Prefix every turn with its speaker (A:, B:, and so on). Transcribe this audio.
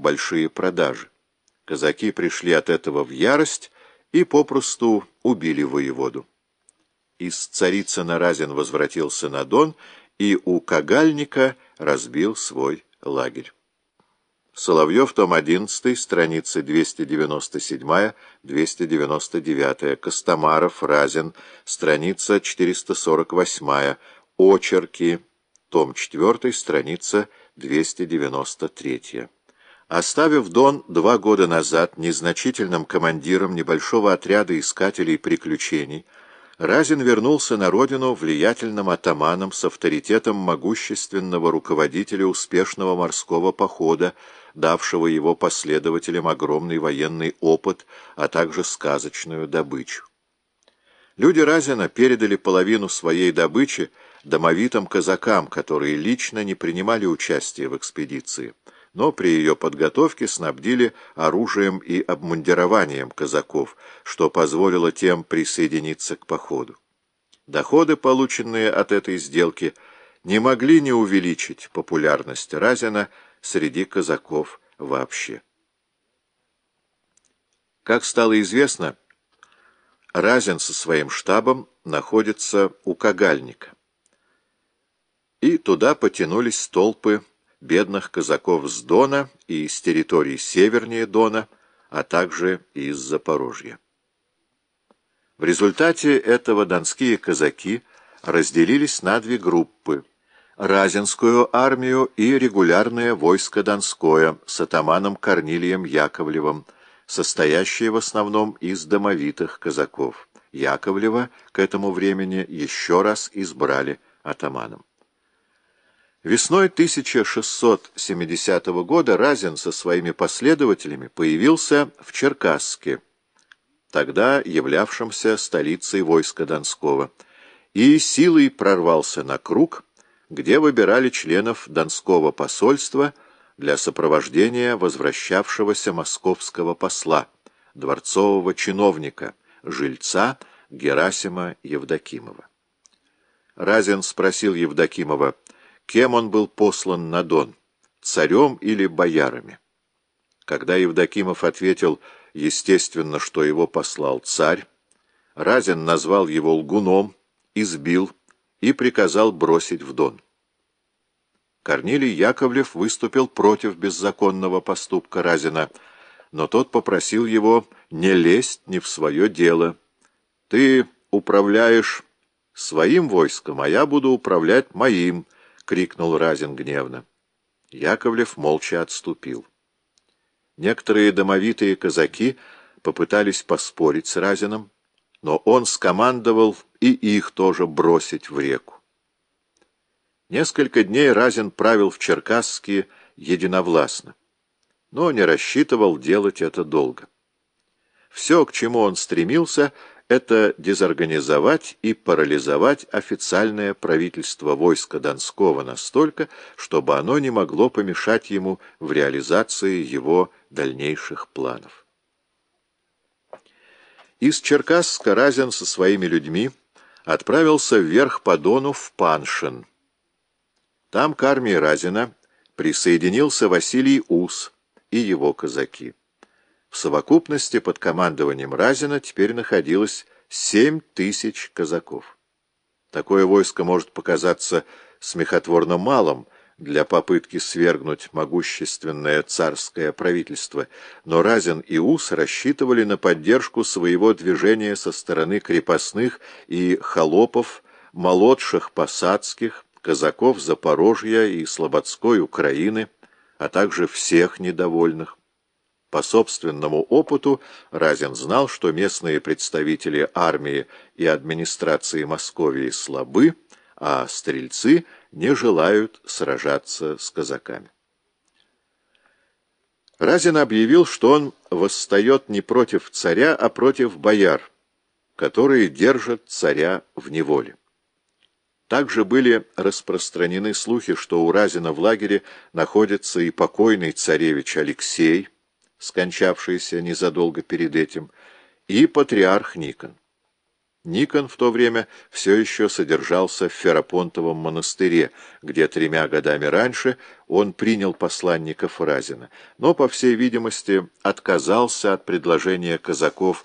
A: большие продажи. Казаки пришли от этого в ярость и попросту убили воеводу. Из Царицына Разин возвратился на Дон и у Кагальника разбил свой лагерь. Соловьев, том 11, страницы 297-299, Костомаров, Разин, страница 448, Очерки, том 4, страница 293. Оставив Дон два года назад незначительным командиром небольшого отряда искателей приключений, Разин вернулся на родину влиятельным атаманом с авторитетом могущественного руководителя успешного морского похода, давшего его последователям огромный военный опыт, а также сказочную добычу. Люди Разина передали половину своей добычи домовитым казакам, которые лично не принимали участия в экспедиции но при ее подготовке снабдили оружием и обмундированием казаков, что позволило тем присоединиться к походу. Доходы, полученные от этой сделки, не могли не увеличить популярность Разина среди казаков вообще. Как стало известно, Разин со своим штабом находится у Кагальника. И туда потянулись толпы бедных казаков с Дона и с территорий севернее Дона, а также из Запорожья. В результате этого донские казаки разделились на две группы – Разинскую армию и регулярное войско Донское с атаманом Корнилием Яковлевым, состоящее в основном из домовитых казаков. Яковлева к этому времени еще раз избрали атаманом. Весной 1670 года Разин со своими последователями появился в Черкасске, тогда являвшемся столицей войска Донского, и силой прорвался на круг, где выбирали членов Донского посольства для сопровождения возвращавшегося московского посла, дворцового чиновника, жильца Герасима Евдокимова. Разин спросил Евдокимова, кем он был послан на Дон, царем или боярами. Когда Евдокимов ответил, естественно, что его послал царь, Разин назвал его лгуном, избил и приказал бросить в Дон. Корнилий Яковлев выступил против беззаконного поступка Разина, но тот попросил его не лезть не в свое дело. «Ты управляешь своим войском, а я буду управлять моим», крикнул Разин гневно. Яковлев молча отступил. Некоторые домовитые казаки попытались поспорить с Разином, но он скомандовал и их тоже бросить в реку. Несколько дней Разин правил в Черкасске единовластно, но не рассчитывал делать это долго. Все, к чему он стремился, это дезорганизовать и парализовать официальное правительство войска Донского настолько, чтобы оно не могло помешать ему в реализации его дальнейших планов. Из Черкасска Разин со своими людьми отправился вверх по Дону в Паншин. Там к армии Разина присоединился Василий Ус и его казаки. В совокупности под командованием Разина теперь находилось семь тысяч казаков. Такое войско может показаться смехотворно малым для попытки свергнуть могущественное царское правительство, но Разин и Ус рассчитывали на поддержку своего движения со стороны крепостных и холопов, молодших посадских, казаков Запорожья и Слободской Украины, а также всех недовольных. По собственному опыту Разин знал, что местные представители армии и администрации Московии слабы, а стрельцы не желают сражаться с казаками. Разин объявил, что он восстает не против царя, а против бояр, которые держат царя в неволе. Также были распространены слухи, что у Разина в лагере находится и покойный царевич Алексей, скончавшийся незадолго перед этим, и патриарх Никон. Никон в то время все еще содержался в Ферапонтовом монастыре, где тремя годами раньше он принял посланника Фразина, но, по всей видимости, отказался от предложения казаков